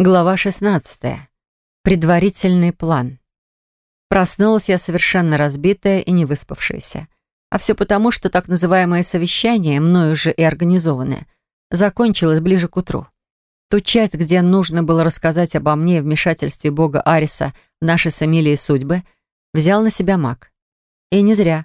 Глава 16. Предварительный план. Проснулась я совершенно разбитая и не выспавшаяся. А все потому, что так называемое совещание, мною же и организованное, закончилось ближе к утру. Ту часть, где нужно было рассказать обо мне и вмешательстве бога Ариса в наши с Эмилией судьбы, взял на себя маг. И не зря.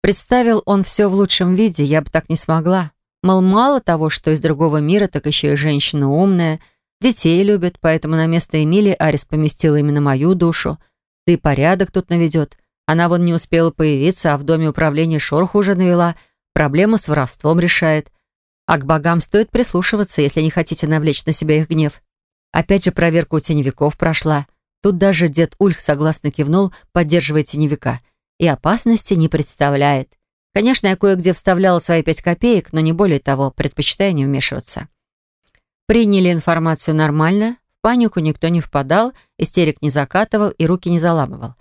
Представил он все в лучшем виде, я бы так не смогла. Мол, мало того, что из другого мира, так еще и женщина умная — Детей любит, поэтому на место Эмилии Арис поместила именно мою душу. Да порядок тут наведет. Она вон не успела появиться, а в доме управления шороху уже навела. Проблему с воровством решает. А к богам стоит прислушиваться, если не хотите навлечь на себя их гнев. Опять же проверка у теневиков прошла. Тут даже дед Ульх согласно кивнул, поддерживая теневика. И опасности не представляет. Конечно, я кое-где вставляла свои пять копеек, но не более того, предпочитаю не вмешиваться. Приняли информацию нормально, в панику никто не впадал, истерик не закатывал и руки не заламывал.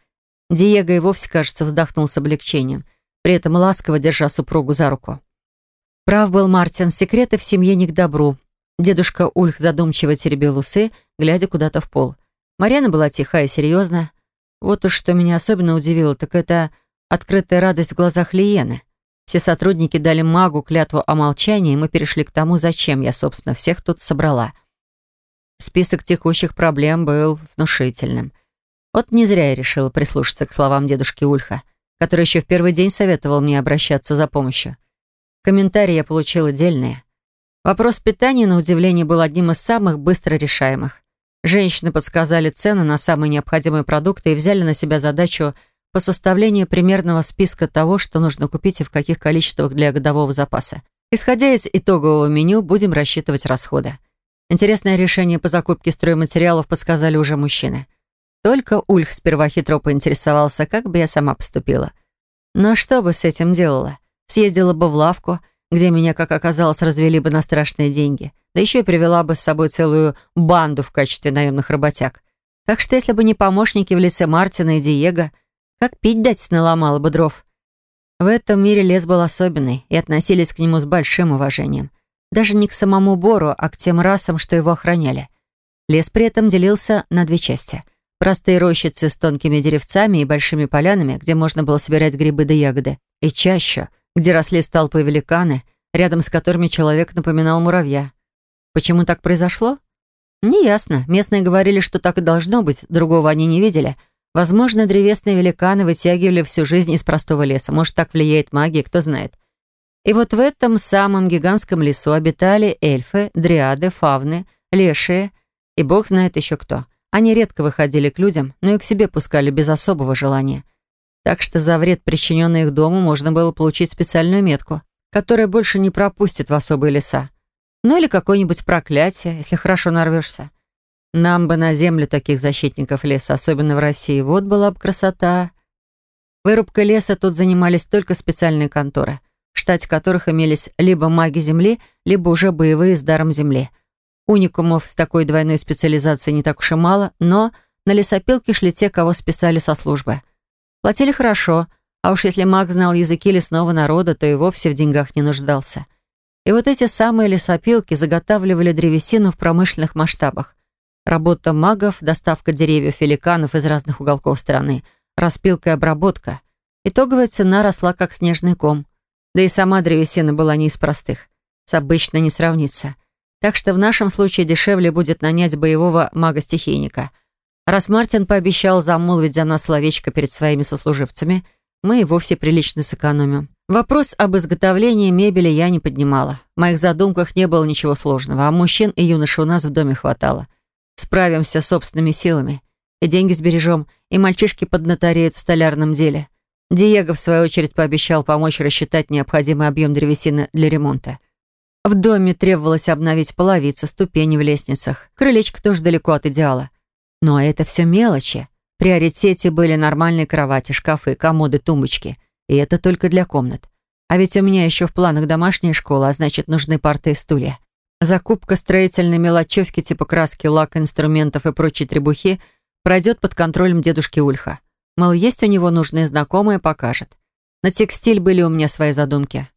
Диего и вовсе, кажется, вздохнул с облегчением, при этом ласково держа супругу за руку. Прав был Мартин, секреты в семье не к добру. Дедушка Ульх задумчиво теребил усы, глядя куда-то в пол. Марьяна была тиха и серьезна. Вот уж что меня особенно удивило, так это открытая радость в глазах Лиены. Все сотрудники дали магу клятву о молчании, и мы перешли к тому, зачем я, собственно, всех тут собрала. Список текущих проблем был внушительным. Вот не зря я решила прислушаться к словам дедушки Ульха, который еще в первый день советовал мне обращаться за помощью. Комментарии я получила дельные. Вопрос питания, на удивление, был одним из самых быстро решаемых. Женщины подсказали цены на самые необходимые продукты и взяли на себя задачу – по составлению примерного списка того, что нужно купить и в каких количествах для годового запаса. Исходя из итогового меню, будем рассчитывать расходы. Интересное решение по закупке стройматериалов подсказали уже мужчины. Только Ульх сперва хитро поинтересовался, как бы я сама поступила. Но что бы с этим делала? Съездила бы в лавку, где меня, как оказалось, развели бы на страшные деньги. Да еще и привела бы с собой целую банду в качестве наемных работяг. Так что если бы не помощники в лице Мартина и Диего, как пить дать наломала бы дров. В этом мире лес был особенный, и относились к нему с большим уважением. Даже не к самому Бору, а к тем расам, что его охраняли. Лес при этом делился на две части. Простые рощицы с тонкими деревцами и большими полянами, где можно было собирать грибы да ягоды, и чаще, где росли столпы великаны, рядом с которыми человек напоминал муравья. Почему так произошло? Неясно. Местные говорили, что так и должно быть, другого они не видели — Возможно, древесные великаны вытягивали всю жизнь из простого леса. Может, так влияет магия, кто знает. И вот в этом самом гигантском лесу обитали эльфы, дриады, фавны, лешие и бог знает еще кто. Они редко выходили к людям, но и к себе пускали без особого желания. Так что за вред, причиненный их дому, можно было получить специальную метку, которая больше не пропустит в особые леса. Ну или какое-нибудь проклятие, если хорошо нарвешься. Нам бы на землю таких защитников леса, особенно в России. Вот была бы красота. Вырубкой леса тут занимались только специальные конторы, в штате которых имелись либо маги земли, либо уже боевые с даром земли. Уникумов с такой двойной специализацией не так уж и мало, но на лесопилке шли те, кого списали со службы. Платили хорошо, а уж если маг знал языки лесного народа, то и вовсе в деньгах не нуждался. И вот эти самые лесопилки заготавливали древесину в промышленных масштабах. Работа магов, доставка деревьев великанов из разных уголков страны, распилка и обработка. Итоговая цена росла как снежный ком. Да и сама древесина была не из простых. С обычной не сравнится. Так что в нашем случае дешевле будет нанять боевого мага-стихийника. Раз Мартин пообещал замолвить за нас словечко перед своими сослуживцами, мы и вовсе прилично сэкономим. Вопрос об изготовлении мебели я не поднимала. В моих задумках не было ничего сложного, а мужчин и юношей у нас в доме хватало. Справимся собственными силами. И деньги сбережем, и мальчишки поднатореют в столярном деле. Диего, в свою очередь, пообещал помочь рассчитать необходимый объем древесины для ремонта. В доме требовалось обновить половицы, ступени в лестницах. Крылечко тоже далеко от идеала. Но это все мелочи. В приоритете были нормальные кровати, шкафы, комоды, тумбочки. И это только для комнат. А ведь у меня еще в планах домашняя школа, а значит, нужны парты и стулья. Закупка строительной мелочевки типа краски, лак, инструментов и прочей требухи пройдет под контролем дедушки Ульха. Мол, есть у него нужные знакомые, покажет. На текстиль были у меня свои задумки.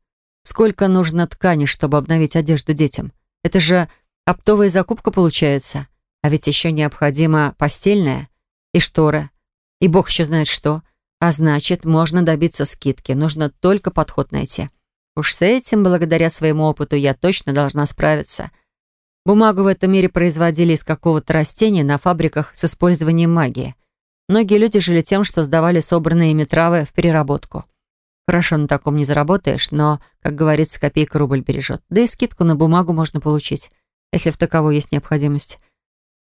Сколько нужно ткани, чтобы обновить одежду детям? Это же оптовая закупка получается. А ведь еще необходимо постельное и шторы, и бог еще знает что. А значит, можно добиться скидки, нужно только подход найти. Уж с этим, благодаря своему опыту, я точно должна справиться. Бумагу в этом мире производили из какого-то растения на фабриках с использованием магии. Многие люди жили тем, что сдавали собранные ими травы в переработку. Хорошо, на таком не заработаешь, но, как говорится, копейка рубль бережет. Да и скидку на бумагу можно получить, если в таковой есть необходимость.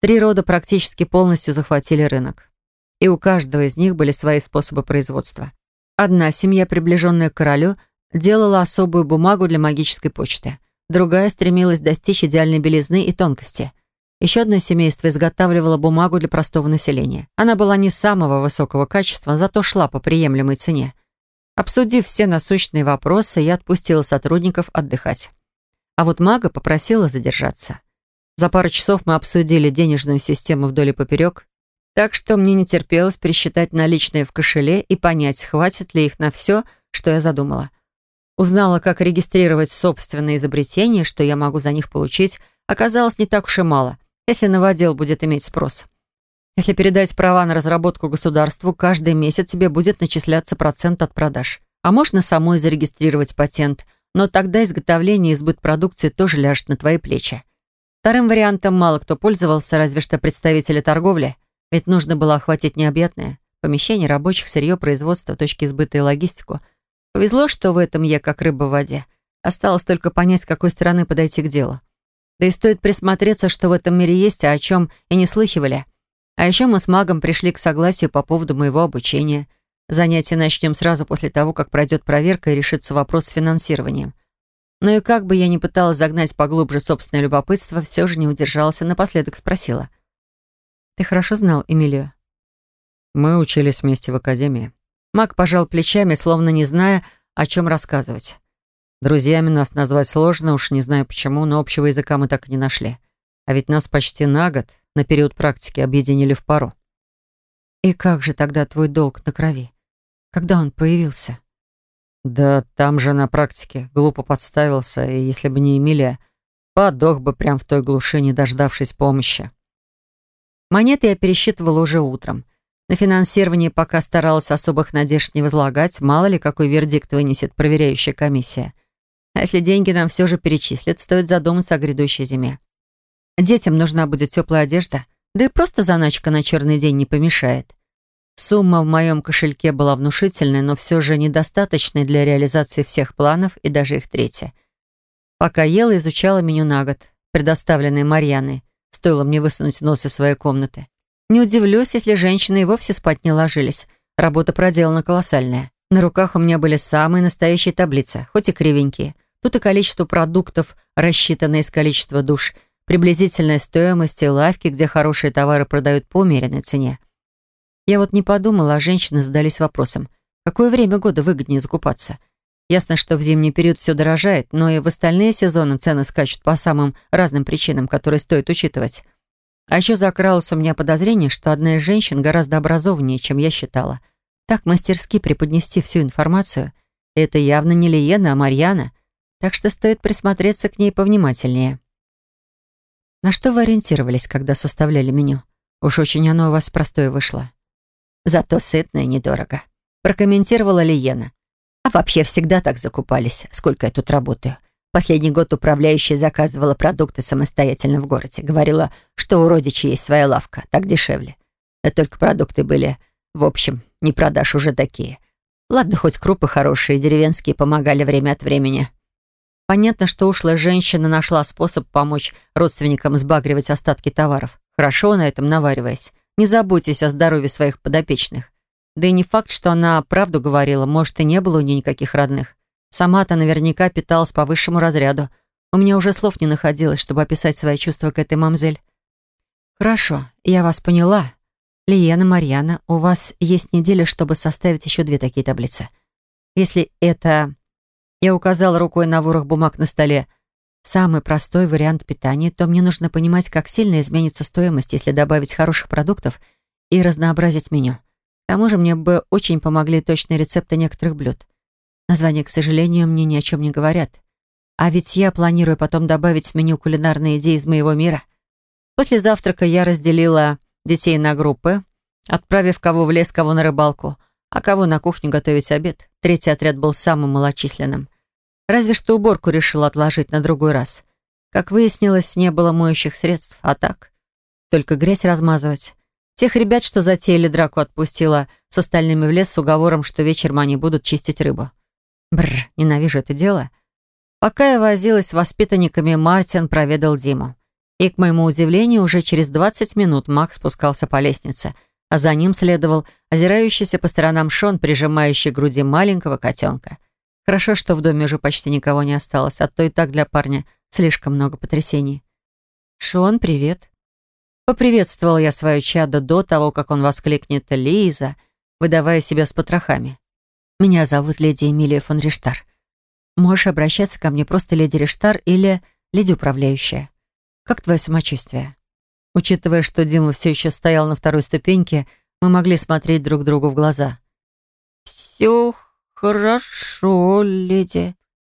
Три рода практически полностью захватили рынок. И у каждого из них были свои способы производства. Одна семья, приближенная к королю, делала особую бумагу для магической почты. Другая стремилась достичь идеальной белизны и тонкости. Еще одно семейство изготавливало бумагу для простого населения. Она была не самого высокого качества, зато шла по приемлемой цене. Обсудив все насущные вопросы, я отпустила сотрудников отдыхать. А вот мага попросила задержаться. За пару часов мы обсудили денежную систему вдоль и поперек, так что мне не терпелось пересчитать наличные в кошеле и понять, хватит ли их на все, что я задумала. Узнала, как регистрировать собственные изобретения, что я могу за них получить, оказалось не так уж и мало, если новодел будет иметь спрос. Если передать права на разработку государству, каждый месяц тебе будет начисляться процент от продаж. А можно самой зарегистрировать патент, но тогда изготовление и сбыт продукции тоже ляжет на твои плечи. Вторым вариантом мало кто пользовался, разве что представители торговли, ведь нужно было охватить необъятное. Помещение рабочих, сырье, производство, точки сбыта и логистику. Повезло, что в этом я как рыба в воде. Осталось только понять, с какой стороны подойти к делу. Да и стоит присмотреться, что в этом мире есть, а о чем и не слыхивали. А еще мы с магом пришли к согласию по поводу моего обучения. Занятия начнем сразу после того, как пройдет проверка и решится вопрос с финансированием. Но и как бы я ни пыталась загнать поглубже собственное любопытство, все же не удержалась и напоследок спросила. «Ты хорошо знал Эмилию?» «Мы учились вместе в академии». Маг пожал плечами, словно не зная, о чем рассказывать. Друзьями нас назвать сложно, уж не знаю почему, но общего языка мы так и не нашли. А ведь нас почти на год, на период практики, объединили в пару. «И как же тогда твой долг на крови? Когда он проявился?» Да там же на практике глупо подставился, и если бы не Эмилия, подох бы прям в той глуши, не дождавшись помощи. Монеты я пересчитывала уже утром. На финансирование пока старалась особых надежд не возлагать, мало ли какой вердикт вынесет проверяющая комиссия. А если деньги нам все же перечислят, стоит задуматься о грядущей зиме. Детям нужна будет теплая одежда, да и просто заначка на черный день не помешает. Сумма в моем кошельке была внушительной, но все же недостаточной для реализации всех планов и даже их третья. Пока ела, изучала меню на год, предоставленное Марьяной. Стоило мне высунуть нос из своей комнаты. Не удивлюсь, если женщины и вовсе спать не ложились. Работа проделана колоссальная. На руках у меня были самые настоящие таблицы, хоть и кривенькие. Тут и количество продуктов, рассчитанное из количества душ, приблизительная стоимость и лавки, где хорошие товары продают по умеренной цене. Я вот не подумала, а женщины задались вопросом, какое время года выгоднее закупаться. Ясно, что в зимний период все дорожает, но и в остальные сезоны цены скачут по самым разным причинам, которые стоит учитывать. А еще закралось у меня подозрение, что одна из женщин гораздо образованнее, чем я считала. Так мастерски преподнести всю информацию. Это явно не Лиена, а Марьяна, так что стоит присмотреться к ней повнимательнее. На что вы ориентировались, когда составляли меню? Уж очень оно у вас простое вышло. Зато сытно и недорого. Прокомментировала Лиена. А вообще всегда так закупались, сколько я тут работаю. Последний год управляющая заказывала продукты самостоятельно в городе. Говорила, что у родичей есть своя лавка, так дешевле. Да только продукты были, в общем, не продаж уже такие. Ладно, хоть крупы хорошие, деревенские помогали время от времени. Понятно, что ушлая женщина нашла способ помочь родственникам сбагривать остатки товаров, хорошо на этом навариваясь. Не заботьтесь о здоровье своих подопечных. Да и не факт, что она правду говорила, может, и не было у нее никаких родных. Сама-то наверняка питалась по высшему разряду. У меня уже слов не находилось, чтобы описать свои чувства к этой мамзель. «Хорошо, я вас поняла. Лиена, Марьяна, у вас есть неделя, чтобы составить еще две такие таблицы. Если это...» Я указала рукой на ворох бумаг на столе – самый простой вариант питания, то мне нужно понимать, как сильно изменится стоимость, если добавить хороших продуктов и разнообразить меню. К тому же мне бы очень помогли точные рецепты некоторых блюд. Названия, к сожалению, мне ни о чем не говорят. А ведь я планирую потом добавить в меню кулинарные идеи из моего мира. После завтрака я разделила детей на группы, отправив кого в лес, кого на рыбалку, а кого на кухню готовить обед. Третий отряд был самым малочисленным. Разве что уборку решила отложить на другой раз. Как выяснилось, не было моющих средств, а так. Только грязь размазывать. Тех ребят, что затеяли драку, отпустила с остальными в лес с уговором, что вечером они будут чистить рыбу. Бррр, ненавижу это дело. Пока я возилась с воспитанниками, Мартин проведал Диму. И, к моему удивлению, уже через 20 минут Макс спускался по лестнице, а за ним следовал озирающийся по сторонам Шон, прижимающий к груди маленького котенка. Хорошо, что в доме уже почти никого не осталось, а то и так для парня слишком много потрясений. «Шон, привет». Поприветствовал я свою чадо до того, как он воскликнет «Лиза», выдавая себя с потрохами. «Меня зовут леди Эмилия фон Риштар. Можешь обращаться ко мне просто леди Риштар или леди управляющая. Как твое самочувствие?» Учитывая, что Дима все еще стоял на второй ступеньке, мы могли смотреть друг другу в глаза. «Все «Хорошо, леди».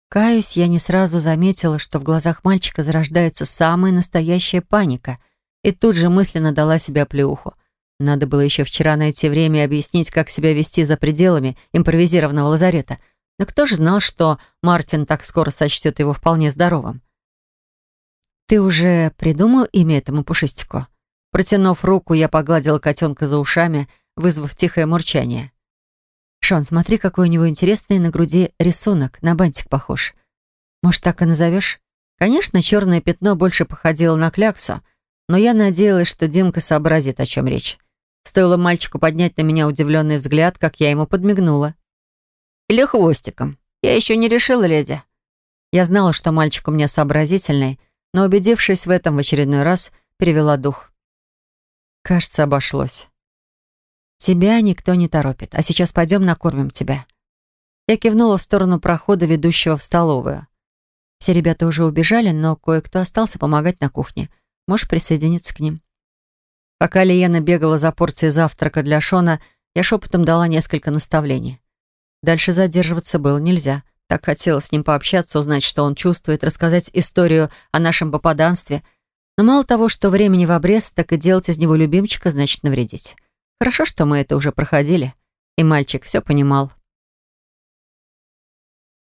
Каюсь, я не сразу заметила, что в глазах мальчика зарождается самая настоящая паника, и тут же мысленно дала себе плюху. Надо было еще вчера найти время и объяснить, как себя вести за пределами импровизированного лазарета. Но кто же знал, что Мартин так скоро сочтет его вполне здоровым? «Ты уже придумал имя этому пушистику?» Протянув руку, я погладила котенка за ушами, вызвав тихое мурчание. «Шон, смотри, какой у него интересный на груди рисунок, на бантик похож. Может, так и назовешь?» Конечно, черное пятно больше походило на кляксу, но я надеялась, что Димка сообразит, о чем речь. Стоило мальчику поднять на меня удивленный взгляд, как я ему подмигнула. «Или хвостиком. Я еще не решила, леди». Я знала, что мальчик у меня сообразительный, но, убедившись в этом в очередной раз, перевела дух. Кажется, обошлось. «Тебя никто не торопит. А сейчас пойдем накормим тебя». Я кивнула в сторону прохода, ведущего в столовую. Все ребята уже убежали, но кое-кто остался помогать на кухне. Можешь присоединиться к ним. Пока Лиена бегала за порцией завтрака для Шона, я шепотом дала несколько наставлений. Дальше задерживаться было нельзя. Так хотелось с ним пообщаться, узнать, что он чувствует, рассказать историю о нашем попаданстве. Но мало того, что времени в обрез, так и делать из него любимчика значит навредить. Хорошо, что мы это уже проходили, и мальчик все понимал.